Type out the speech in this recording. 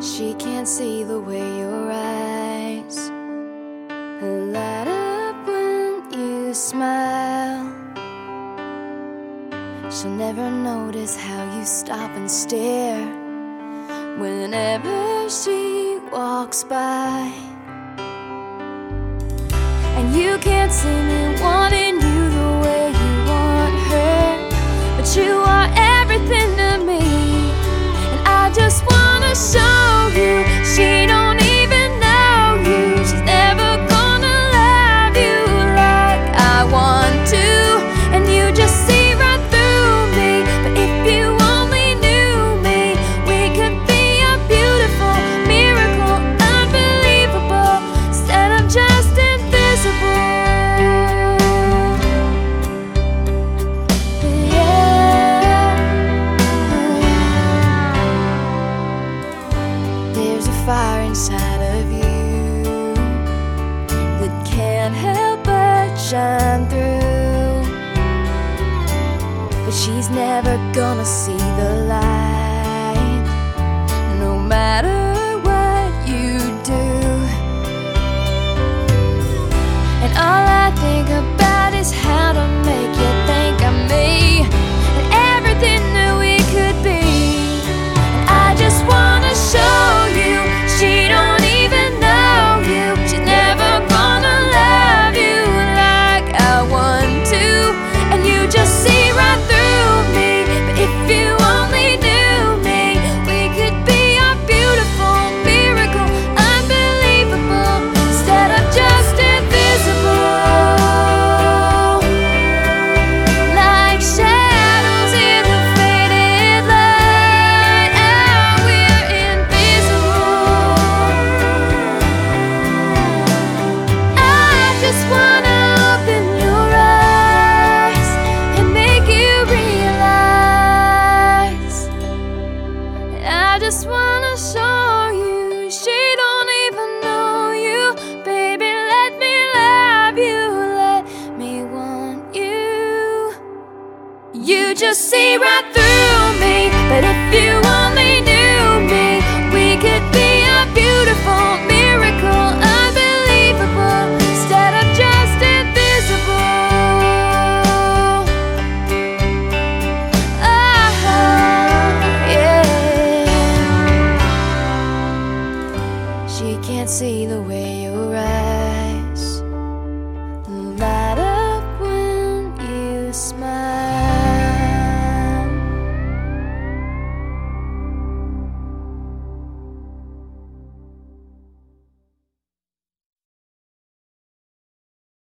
She can't see the way your eyes light up when you smile. She'll never notice how you stop and stare whenever she walks by. And you can't see me wanting you the way you want her, but you are everything to me. And I just wanna show shine through. But she's never gonna see the light, no matter just see right through me, but if you only knew me, we could be a beautiful miracle, unbelievable, instead of just invisible. Oh, yeah. She can't see the way your eyes